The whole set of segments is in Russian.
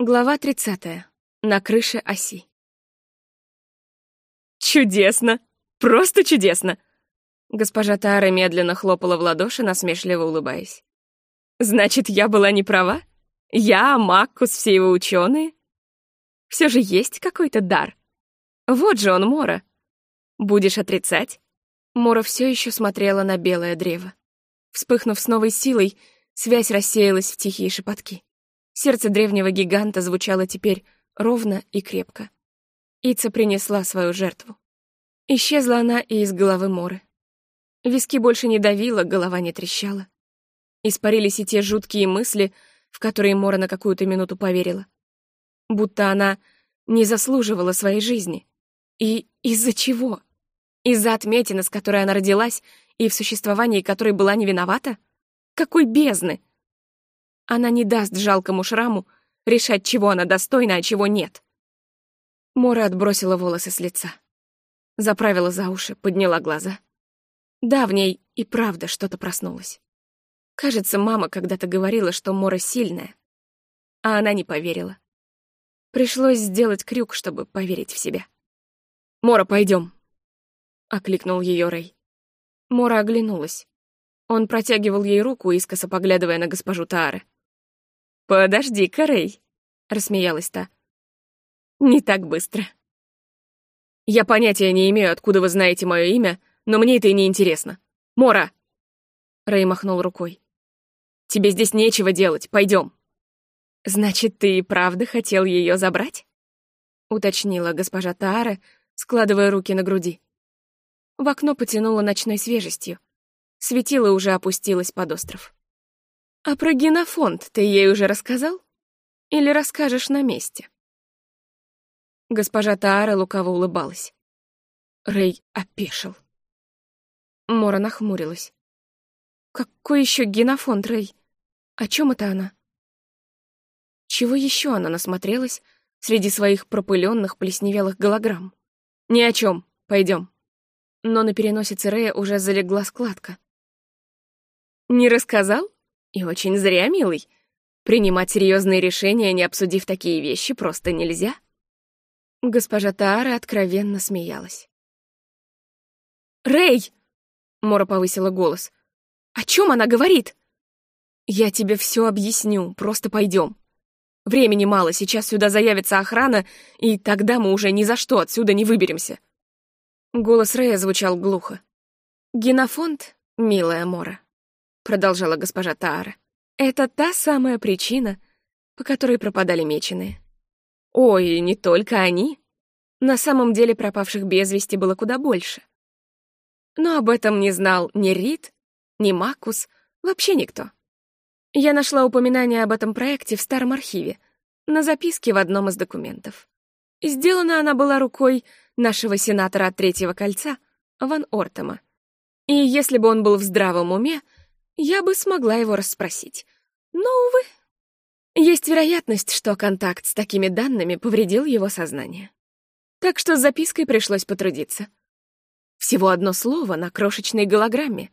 Глава 30. На крыше оси. «Чудесно! Просто чудесно!» Госпожа Тара медленно хлопала в ладоши, насмешливо улыбаясь. «Значит, я была не права? Я, Маккус, все его ученые? Все же есть какой-то дар. Вот же он, Мора. Будешь отрицать?» Мора все еще смотрела на белое древо. Вспыхнув с новой силой, связь рассеялась в тихие шепотки. Сердце древнего гиганта звучало теперь ровно и крепко. Ица принесла свою жертву. Исчезла она и из головы Моры. Виски больше не давило, голова не трещала. Испарились и те жуткие мысли, в которые Мора на какую-то минуту поверила. Будто она не заслуживала своей жизни. И из-за чего? Из-за отметины, с которой она родилась, и в существовании которой была не виновата? Какой бездны? Она не даст жалкому шраму решать, чего она достойна, а чего нет. Мора отбросила волосы с лица. Заправила за уши, подняла глаза. Да, в ней и правда что-то проснулось. Кажется, мама когда-то говорила, что Мора сильная, а она не поверила. Пришлось сделать крюк, чтобы поверить в себя. «Мора, пойдем, окликнул ее Рэй. Мора оглянулась. Он протягивал ей руку, искоса поглядывая на госпожу Таары. «Подожди-ка, Рэй», — рассмеялась та. «Не так быстро». «Я понятия не имею, откуда вы знаете мое имя, но мне это и не интересно. Мора!» Рэй махнул рукой. «Тебе здесь нечего делать, пойдем. «Значит, ты и правда хотел ее забрать?» — уточнила госпожа Таара, складывая руки на груди. В окно потянуло ночной свежестью. Светило уже опустилось под остров. А про генофонд ты ей уже рассказал? Или расскажешь на месте? Госпожа Таара лукаво улыбалась. Рэй опешил. Мора нахмурилась. Какой еще генофонд, Рэй? О чем это она? Чего еще она насмотрелась среди своих пропыленных, плесневелых голограмм? Ни о чем. Пойдем. Но на переносице Рэя уже залегла складка. Не рассказал? И очень зря, милый. Принимать серьезные решения, не обсудив такие вещи, просто нельзя. Госпожа Таара откровенно смеялась. «Рэй!» — Мора повысила голос. «О чем она говорит?» «Я тебе все объясню, просто пойдем. Времени мало, сейчас сюда заявится охрана, и тогда мы уже ни за что отсюда не выберемся». Голос Рэя звучал глухо. «Генофонд, милая Мора, продолжала госпожа Таара. Это та самая причина, по которой пропадали меченые. Ой, не только они. На самом деле пропавших без вести было куда больше. Но об этом не знал ни Рид, ни Макус, вообще никто. Я нашла упоминание об этом проекте в старом архиве, на записке в одном из документов. Сделана она была рукой нашего сенатора от Третьего кольца, Ван Ортема. И если бы он был в здравом уме, я бы смогла его расспросить. Но, увы, есть вероятность, что контакт с такими данными повредил его сознание. Так что с запиской пришлось потрудиться. Всего одно слово на крошечной голограмме.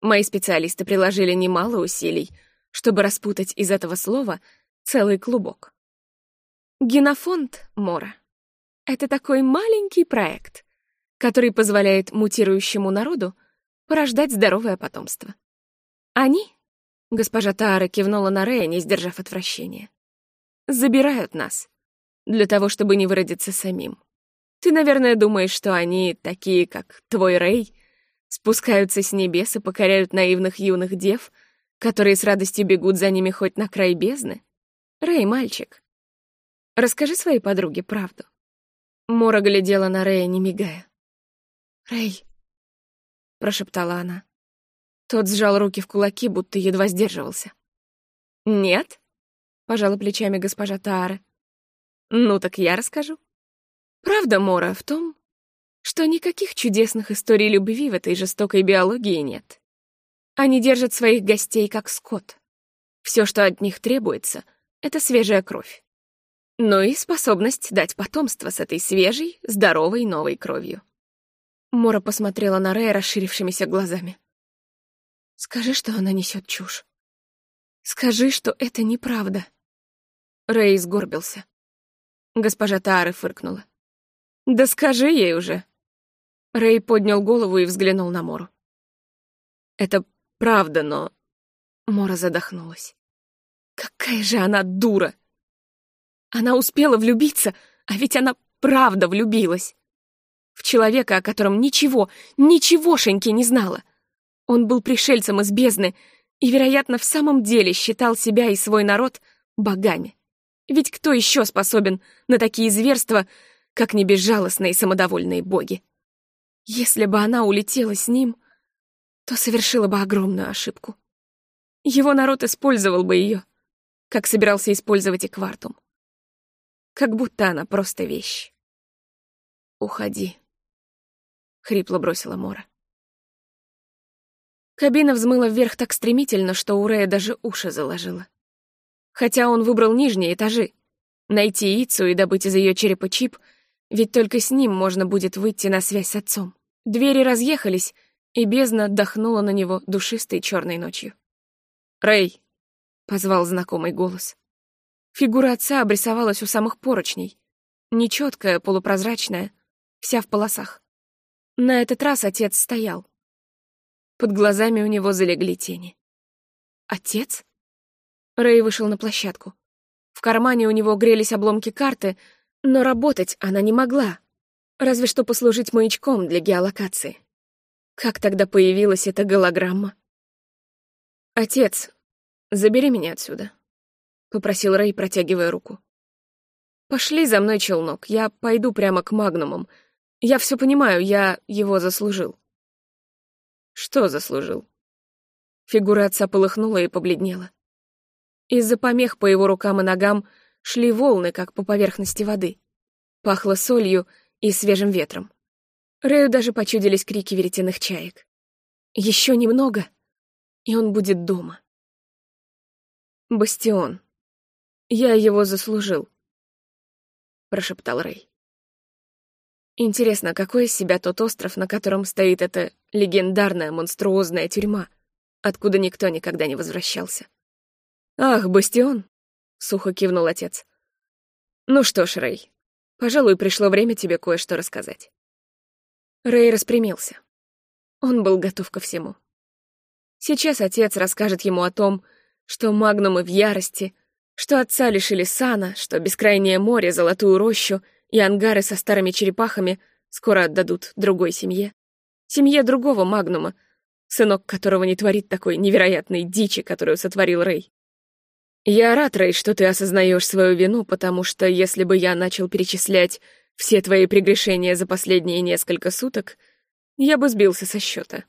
Мои специалисты приложили немало усилий, чтобы распутать из этого слова целый клубок. Генофонд Мора — это такой маленький проект, который позволяет мутирующему народу порождать здоровое потомство. Они, госпожа Таара кивнула на Рея, не сдержав отвращения, забирают нас для того, чтобы не выродиться самим. Ты, наверное, думаешь, что они, такие как твой Рэй, спускаются с небес и покоряют наивных юных дев, которые с радостью бегут за ними хоть на край бездны? Рэй, мальчик, расскажи своей подруге правду. Мора глядела на Рэя, не мигая. «Рэй», — прошептала она, тот сжал руки в кулаки, будто едва сдерживался. «Нет?» — пожала плечами госпожа Таара. «Ну так я расскажу. Правда, Мора, в том, что никаких чудесных историй любви в этой жестокой биологии нет. Они держат своих гостей как скот. Все, что от них требуется, — это свежая кровь. Ну и способность дать потомство с этой свежей, здоровой новой кровью». Мора посмотрела на Рэя расширившимися глазами. Скажи, что она несет чушь. Скажи, что это неправда. Рэй сгорбился. Госпожа Таары фыркнула. «Да скажи ей уже!» Рэй поднял голову и взглянул на Мору. «Это правда, но...» Мора задохнулась. «Какая же она дура! Она успела влюбиться, а ведь она правда влюбилась. В человека, о котором ничего, ничегошеньки не знала. Он был пришельцем из бездны и, вероятно, в самом деле считал себя и свой народ богами. Ведь кто еще способен на такие зверства, как небезжалостные самодовольные боги? Если бы она улетела с ним, то совершила бы огромную ошибку. Его народ использовал бы ее, как собирался использовать и Квартум. Как будто она просто вещь. «Уходи», — хрипло бросила Мора. Кабина взмыла вверх так стремительно, что у Рэя даже уши заложила. Хотя он выбрал нижние этажи. Найти Ицу и добыть из ее черепа чип, ведь только с ним можно будет выйти на связь с отцом. Двери разъехались, и бездна отдохнула на него душистой черной ночью. «Рэй!» — позвал знакомый голос. Фигура отца обрисовалась у самых поручней. Нечеткая, полупрозрачная, вся в полосах. На этот раз отец стоял. Под глазами у него залегли тени. «Отец?» Рэй вышел на площадку. В кармане у него грелись обломки карты, но работать она не могла, разве что послужить маячком для геолокации. Как тогда появилась эта голограмма? «Отец, забери меня отсюда», — попросил Рэй, протягивая руку. «Пошли за мной, челнок, я пойду прямо к магнумам. Я все понимаю, я его заслужил». «Что заслужил?» Фигура отца полыхнула и побледнела. Из-за помех по его рукам и ногам шли волны, как по поверхности воды. Пахло солью и свежим ветром. Рэю даже почудились крики веретенных чаек. Еще немного, и он будет дома. «Бастион. Я его заслужил», — прошептал Рэй. Интересно, какой из себя тот остров, на котором стоит эта легендарная монструозная тюрьма, откуда никто никогда не возвращался? «Ах, Бастион!» — сухо кивнул отец. «Ну что ж, Рэй, пожалуй, пришло время тебе кое-что рассказать». Рэй распрямился. Он был готов ко всему. Сейчас отец расскажет ему о том, что магнумы в ярости, что отца лишили сана, что бескрайнее море, золотую рощу и ангары со старыми черепахами скоро отдадут другой семье. Семье другого магнума, сынок которого не творит такой невероятной дичи, которую сотворил Рэй. Я рад, Рэй, что ты осознаешь свою вину, потому что если бы я начал перечислять все твои прегрешения за последние несколько суток, я бы сбился со счета.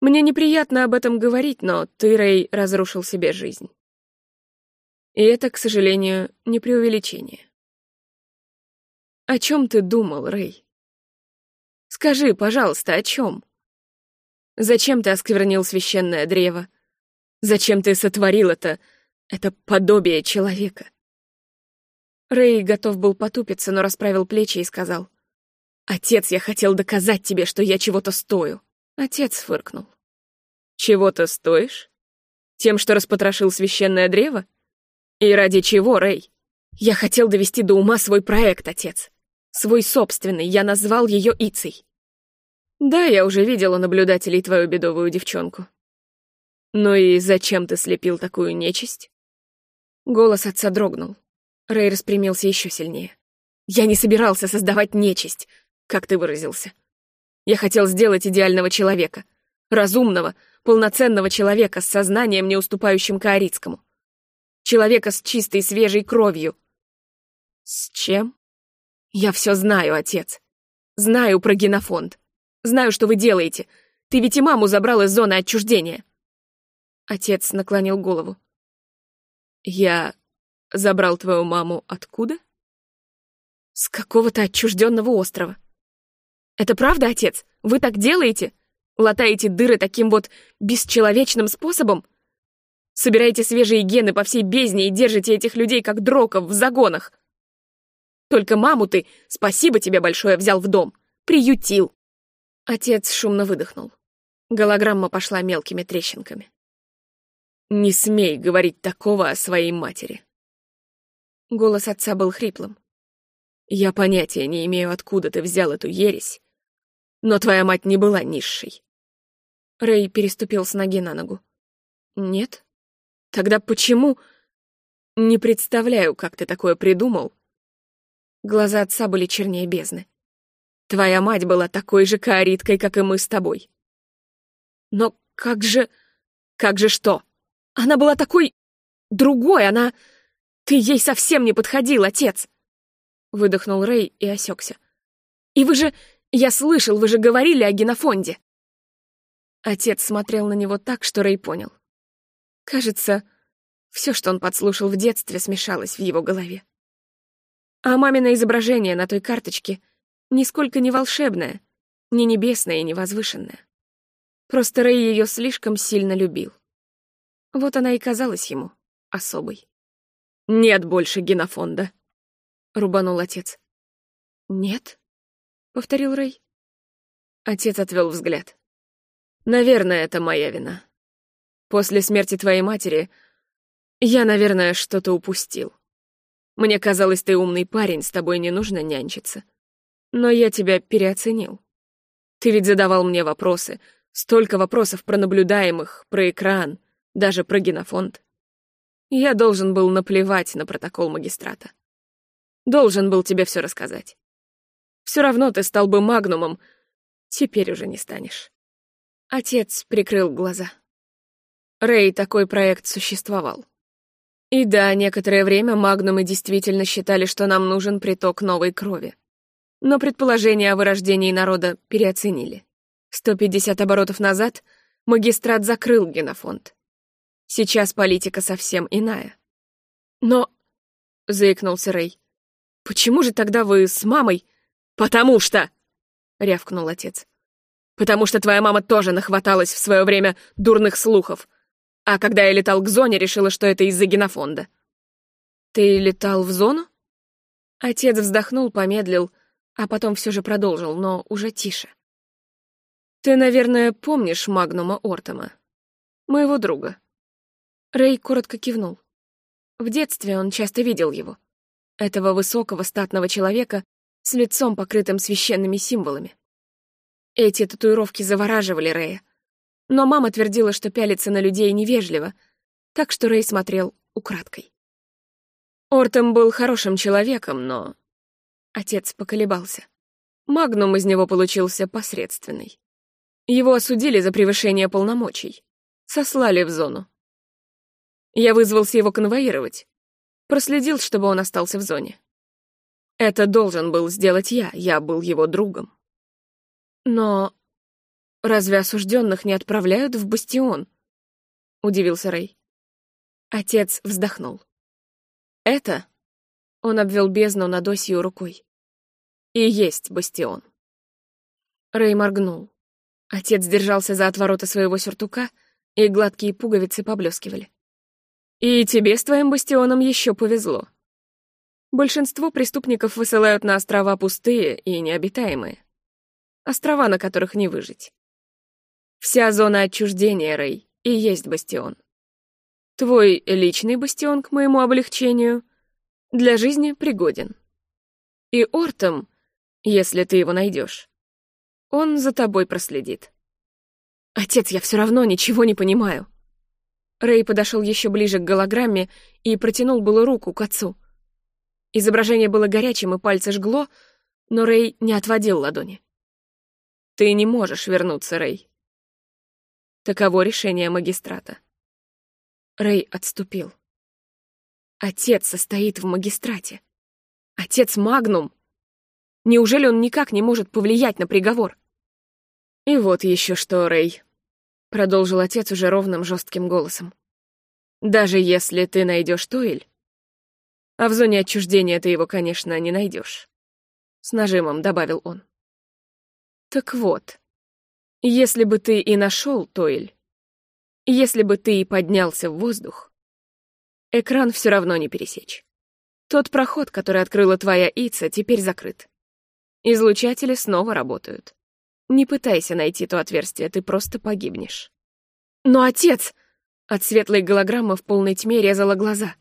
Мне неприятно об этом говорить, но ты, Рэй, разрушил себе жизнь. И это, к сожалению, не преувеличение. О чем ты думал, Рэй? Скажи, пожалуйста, о чем? Зачем ты осквернил священное древо? Зачем ты сотворил это это подобие человека. Рэй готов был потупиться, но расправил плечи и сказал. «Отец, я хотел доказать тебе, что я чего-то стою». Отец фыркнул. «Чего-то стоишь? Тем, что распотрошил священное древо? И ради чего, Рэй? Я хотел довести до ума свой проект, отец. Свой собственный, я назвал ее Ицей. Да, я уже видела наблюдателей твою бедовую девчонку. Ну и зачем ты слепил такую нечисть? Голос отца дрогнул. Рэй распрямился еще сильнее. «Я не собирался создавать нечисть, как ты выразился. Я хотел сделать идеального человека. Разумного, полноценного человека с сознанием, не уступающим Каорицкому. Человека с чистой свежей кровью. С чем? Я все знаю, отец. Знаю про генофонд. Знаю, что вы делаете. Ты ведь и маму забрал из зоны отчуждения. Отец наклонил голову. «Я забрал твою маму откуда?» «С какого-то отчужденного острова». «Это правда, отец? Вы так делаете? Латаете дыры таким вот бесчеловечным способом? Собираете свежие гены по всей бездне и держите этих людей как дроков в загонах? Только маму ты, спасибо тебе большое, взял в дом. Приютил». Отец шумно выдохнул. Голограмма пошла мелкими трещинками. Не смей говорить такого о своей матери. Голос отца был хриплым. «Я понятия не имею, откуда ты взял эту ересь, но твоя мать не была низшей». Рэй переступил с ноги на ногу. «Нет? Тогда почему...» «Не представляю, как ты такое придумал». Глаза отца были чернее бездны. «Твоя мать была такой же каориткой, как и мы с тобой». «Но как же...» «Как же что? Она была такой... другой, она...» «Ты ей совсем не подходил, отец!» Выдохнул Рэй и осекся. «И вы же... Я слышал, вы же говорили о генофонде!» Отец смотрел на него так, что Рэй понял. Кажется, все, что он подслушал в детстве, смешалось в его голове. А мамино изображение на той карточке нисколько не волшебное, не небесное и не возвышенное. Просто Рэй ее слишком сильно любил. Вот она и казалась ему особой. «Нет больше генофонда», — рубанул отец. «Нет?» — повторил Рэй. Отец отвел взгляд. «Наверное, это моя вина. После смерти твоей матери я, наверное, что-то упустил. Мне казалось, ты умный парень, с тобой не нужно нянчиться. Но я тебя переоценил. Ты ведь задавал мне вопросы, столько вопросов про наблюдаемых, про экран, даже про генофонд. Я должен был наплевать на протокол магистрата. Должен был тебе все рассказать. Все равно ты стал бы магнумом, теперь уже не станешь. Отец прикрыл глаза. Рэй, такой проект существовал. И да, некоторое время магнумы действительно считали, что нам нужен приток новой крови. Но предположение о вырождении народа переоценили. 150 оборотов назад магистрат закрыл генофонд. Сейчас политика совсем иная. Но... — заикнулся Рэй. «Почему же тогда вы с мамой...» «Потому что...» — рявкнул отец. «Потому что твоя мама тоже нахваталась в свое время дурных слухов. А когда я летал к зоне, решила, что это из-за генофонда». «Ты летал в зону?» Отец вздохнул, помедлил, а потом все же продолжил, но уже тише. «Ты, наверное, помнишь Магнума Ортома, моего друга?» Рэй коротко кивнул. В детстве он часто видел его. Этого высокого статного человека с лицом, покрытым священными символами. Эти татуировки завораживали Рэя. Но мама твердила, что пялиться на людей невежливо, так что Рэй смотрел украдкой. Ортом был хорошим человеком, но... Отец поколебался. Магнум из него получился посредственный. Его осудили за превышение полномочий. Сослали в зону. Я вызвался его конвоировать. Проследил, чтобы он остался в зоне. Это должен был сделать я, я был его другом. Но разве осужденных не отправляют в бастион? Удивился Рэй. Отец вздохнул. Это, он обвел бездну над осью рукой, и есть бастион. Рэй моргнул. Отец держался за отворота своего сюртука, и гладкие пуговицы поблескивали. И тебе с твоим бастионом еще повезло. Большинство преступников высылают на острова пустые и необитаемые. Острова, на которых не выжить. Вся зона отчуждения, Рэй, и есть бастион. Твой личный бастион, к моему облегчению, для жизни пригоден. И Ортом, если ты его найдешь, он за тобой проследит. Отец, я все равно ничего не понимаю. Рэй подошел еще ближе к голограмме и протянул было руку к отцу. Изображение было горячим и пальцы жгло, но Рэй не отводил ладони. «Ты не можешь вернуться, Рэй». Таково решение магистрата. Рэй отступил. Отец состоит в магистрате. Отец Магнум. Неужели он никак не может повлиять на приговор? И вот еще что, Рэй продолжил отец уже ровным жестким голосом. Даже если ты найдешь Тойль, а в зоне отчуждения ты его, конечно, не найдешь. С нажимом добавил он. Так вот, если бы ты и нашел Тойль, если бы ты и поднялся в воздух, экран все равно не пересечь. Тот проход, который открыла твоя Ица, теперь закрыт. Излучатели снова работают. Не пытайся найти то отверстие, ты просто погибнешь. Но отец... От светлой голограммы в полной тьме резала глаза.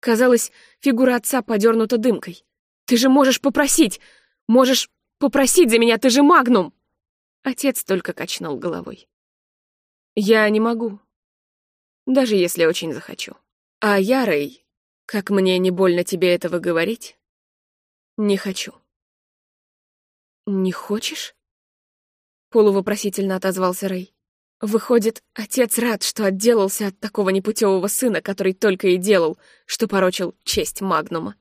Казалось, фигура отца подернута дымкой. «Ты же можешь попросить! Можешь попросить за меня, ты же магнум!» Отец только качнул головой. «Я не могу. Даже если очень захочу. А я, Рэй, как мне не больно тебе этого говорить, не хочу». «Не хочешь?» Полувопросительно отозвался Рэй. Выходит, отец рад, что отделался от такого непутевого сына, который только и делал, что порочил честь Магнума.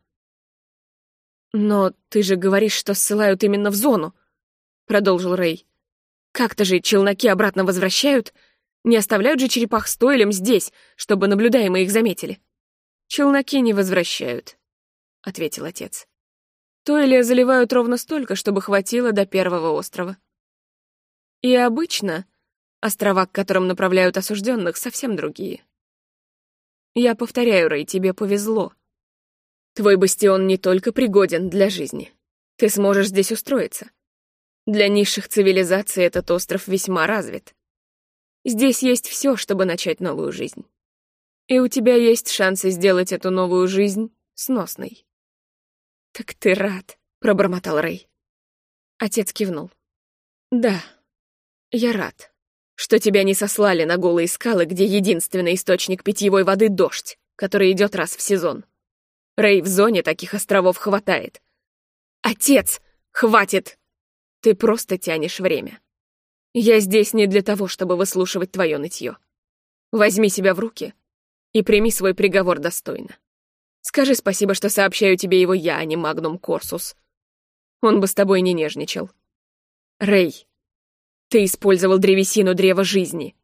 «Но ты же говоришь, что ссылают именно в зону», — продолжил Рэй. «Как-то же челноки обратно возвращают? Не оставляют же черепах с Тойлем здесь, чтобы наблюдаемые их заметили?» «Челноки не возвращают», — ответил отец. «Тойля заливают ровно столько, чтобы хватило до первого острова. И обычно острова, к которым направляют осужденных, совсем другие. Я повторяю, Рэй, тебе повезло. Твой бастион не только пригоден для жизни. Ты сможешь здесь устроиться. Для низших цивилизаций этот остров весьма развит. Здесь есть все, чтобы начать новую жизнь. И у тебя есть шансы сделать эту новую жизнь сносной. «Так ты рад», — пробормотал Рэй. Отец кивнул. «Да, я рад, что тебя не сослали на голые скалы, где единственный источник питьевой воды — дождь, который идет раз в сезон. Рэй, в зоне таких островов хватает. Отец, хватит! Ты просто тянешь время. Я здесь не для того, чтобы выслушивать твое нытье. Возьми себя в руки и прими свой приговор достойно. Скажи спасибо, что сообщаю тебе его я, а не Магнум Корсус. Он бы с тобой не нежничал. Рэй, ты использовал древесину древа жизни.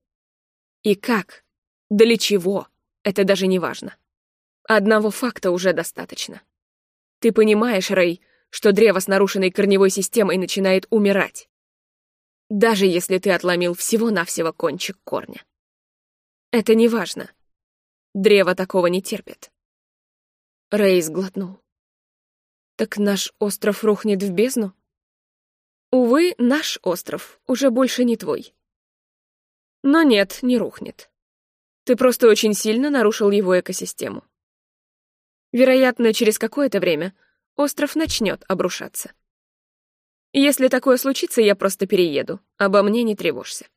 И как? Для чего? Это даже не важно. Одного факта уже достаточно. Ты понимаешь, Рэй, что древо с нарушенной корневой системой начинает умирать. Даже если ты отломил всего-навсего кончик корня. Это не важно. Древо такого не терпит. Рэй сглотнул. Так наш остров рухнет в бездну? Увы, наш остров уже больше не твой. Но нет, не рухнет. Ты просто очень сильно нарушил его экосистему. Вероятно, через какое-то время остров начнет обрушаться. Если такое случится, я просто перееду. Обо мне не тревожься.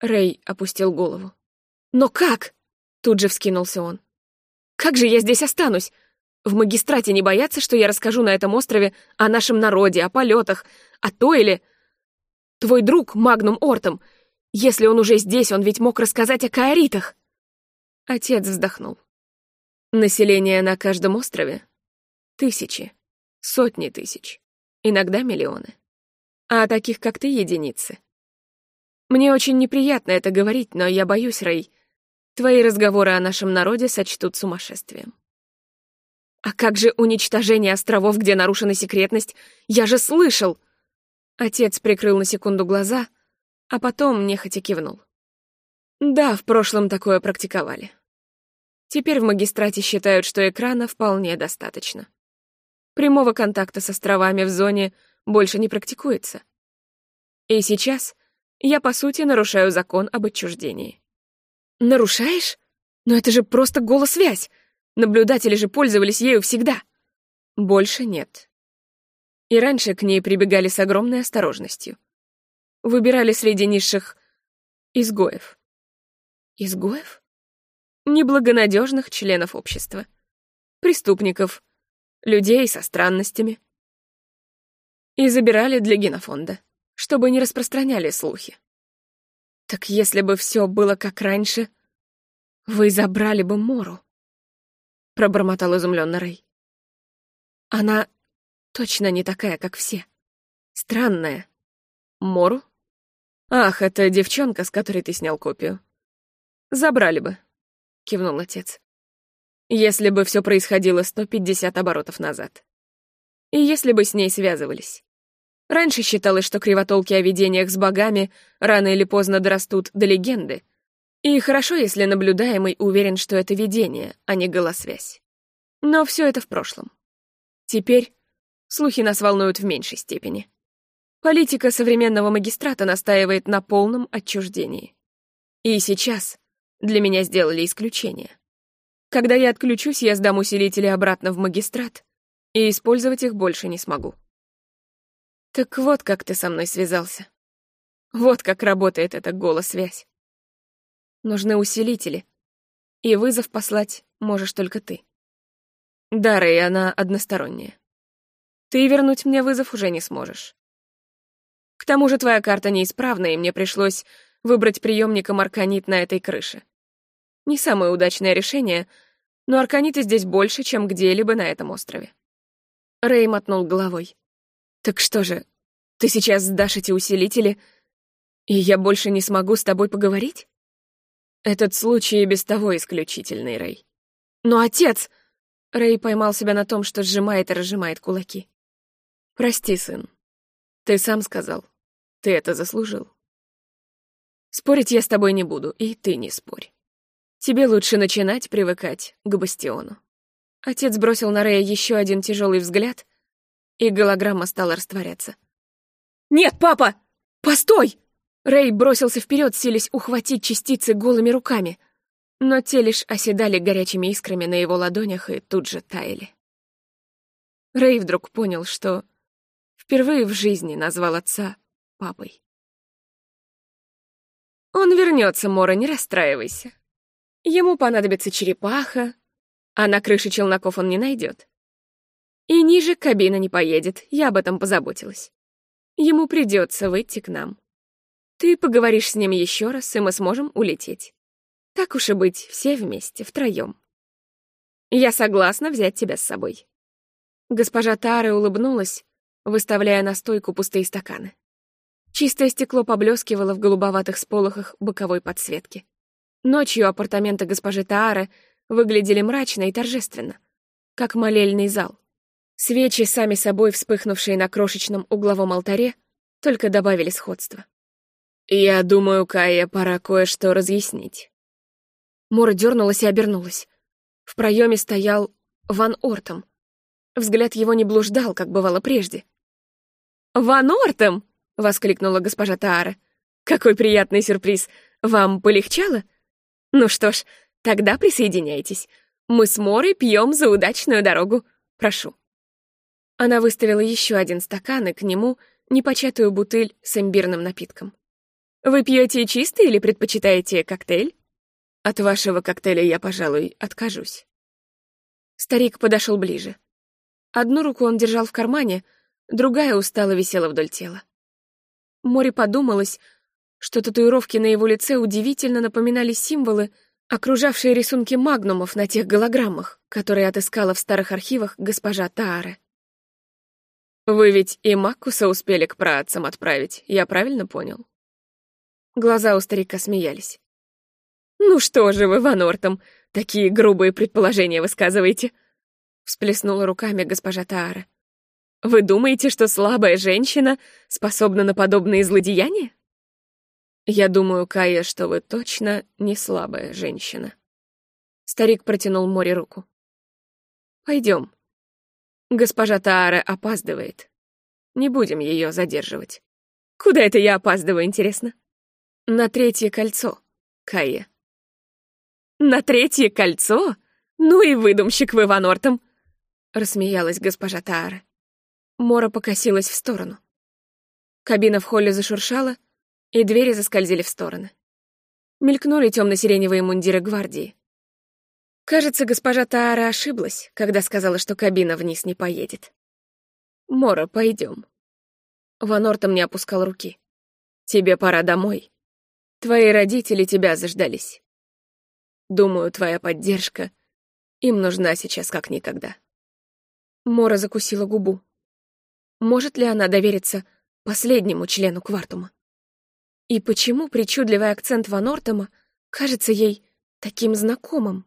Рэй опустил голову. «Но как?» — тут же вскинулся он. «Как же я здесь останусь? В магистрате не боятся, что я расскажу на этом острове о нашем народе, о полетах, о Тойле. Твой друг, Магнум Ортом, если он уже здесь, он ведь мог рассказать о каоритах. Отец вздохнул. Население на каждом острове — тысячи, сотни тысяч, иногда миллионы. А таких, как ты, единицы. Мне очень неприятно это говорить, но я боюсь, Рэй, твои разговоры о нашем народе сочтут сумасшествием. «А как же уничтожение островов, где нарушена секретность? Я же слышал!» Отец прикрыл на секунду глаза, а потом нехотя кивнул. «Да, в прошлом такое практиковали. Теперь в магистрате считают, что экрана вполне достаточно. Прямого контакта с островами в зоне больше не практикуется. И сейчас я, по сути, нарушаю закон об отчуждении». «Нарушаешь? Но это же просто голосвязь!» Наблюдатели же пользовались ею всегда. Больше нет. И раньше к ней прибегали с огромной осторожностью. Выбирали среди низших изгоев. Изгоев? Неблагонадежных членов общества. Преступников. Людей со странностями. И забирали для генофонда, чтобы не распространяли слухи. Так если бы все было как раньше, вы забрали бы Мору пробормотал изумленно Рэй. Она точно не такая, как все. Странная. Мору? Ах, это девчонка, с которой ты снял копию. Забрали бы, кивнул отец. Если бы все происходило 150 оборотов назад. И если бы с ней связывались. Раньше считалось, что кривотолки о видениях с богами рано или поздно дорастут до легенды, и хорошо, если наблюдаемый уверен, что это видение, а не голосвязь. Но все это в прошлом. Теперь слухи нас волнуют в меньшей степени. Политика современного магистрата настаивает на полном отчуждении. И сейчас для меня сделали исключение. Когда я отключусь, я сдам усилители обратно в магистрат, и использовать их больше не смогу. Так вот, как ты со мной связался. Вот как работает эта голосвязь. Нужны усилители, и вызов послать можешь только ты. Дара, и она односторонняя. Ты вернуть мне вызов уже не сможешь. К тому же твоя карта неисправна, и мне пришлось выбрать приемником арканит на этой крыше. Не самое удачное решение, но арканиты здесь больше, чем где-либо на этом острове. Рэй мотнул головой. «Так что же, ты сейчас сдашь эти усилители, и я больше не смогу с тобой поговорить?» «Этот случай и без того исключительный, Рэй». «Но отец...» Рэй поймал себя на том, что сжимает и разжимает кулаки. «Прости, сын. Ты сам сказал. Ты это заслужил. Спорить я с тобой не буду, и ты не спорь. Тебе лучше начинать привыкать к бастиону». Отец бросил на Рэя еще один тяжелый взгляд, и голограмма стала растворяться. «Нет, папа! Постой!» Рэй бросился вперед, силясь ухватить частицы голыми руками, но те лишь оседали горячими искрами на его ладонях и тут же таяли. Рэй вдруг понял, что впервые в жизни назвал отца папой. «Он вернется, Мора, не расстраивайся. Ему понадобится черепаха, а на крыше челноков он не найдет. И ниже кабина не поедет, я об этом позаботилась. Ему придется выйти к нам. Ты поговоришь с ним еще раз, и мы сможем улететь. Так уж и быть, все вместе, втроем. Я согласна взять тебя с собой. Госпожа Тара улыбнулась, выставляя на стойку пустые стаканы. Чистое стекло поблескивало в голубоватых сполохах боковой подсветки. Ночью апартаменты госпожи Таары выглядели мрачно и торжественно, как молельный зал. Свечи, сами собой вспыхнувшие на крошечном угловом алтаре, только добавили сходства. «Я думаю, Кая, пора кое-что разъяснить». Мора дернулась и обернулась. В проеме стоял Ван Ортом. Взгляд его не блуждал, как бывало прежде. «Ван Ортом!» — воскликнула госпожа Таара. «Какой приятный сюрприз! Вам полегчало?» Ну что ж, тогда присоединяйтесь. Мы с Морой пьем за удачную дорогу. Прошу. Она выставила еще один стакан и к нему непочатую бутыль с имбирным напитком. Вы пьете чистый или предпочитаете коктейль? От вашего коктейля я, пожалуй, откажусь. Старик подошел ближе. Одну руку он держал в кармане, другая устало висела вдоль тела. Море подумалось, что татуировки на его лице удивительно напоминали символы, окружавшие рисунки магнумов на тех голограммах, которые отыскала в старых архивах госпожа Тааре. «Вы ведь и Маккуса успели к праотцам отправить, я правильно понял?» Глаза у старика смеялись. «Ну что же вы, Ван Ортом, такие грубые предположения высказываете?» Всплеснула руками госпожа Таара. «Вы думаете, что слабая женщина способна на подобные злодеяния?» «Я думаю, Кая, что вы точно не слабая женщина». Старик протянул море руку. Пойдем. Госпожа Тааре опаздывает. Не будем ее задерживать. Куда это я опаздываю, интересно? На третье кольцо, Кая. На третье кольцо? Ну и выдумщик вы, Ван Ортом. Рассмеялась госпожа Тааре. Мора покосилась в сторону. Кабина в холле зашуршала, и двери заскользили в стороны. Мелькнули темно-сиреневые мундиры гвардии. Кажется, госпожа Таара ошиблась, когда сказала, что кабина вниз не поедет. «Мора, пойдем». Ван Ортом не опускал руки. «Тебе пора домой. Твои родители тебя заждались. Думаю, твоя поддержка им нужна сейчас как никогда». Мора закусила губу. Может ли она довериться последнему члену Квартума? И почему причудливый акцент Ван Ортома кажется ей таким знакомым?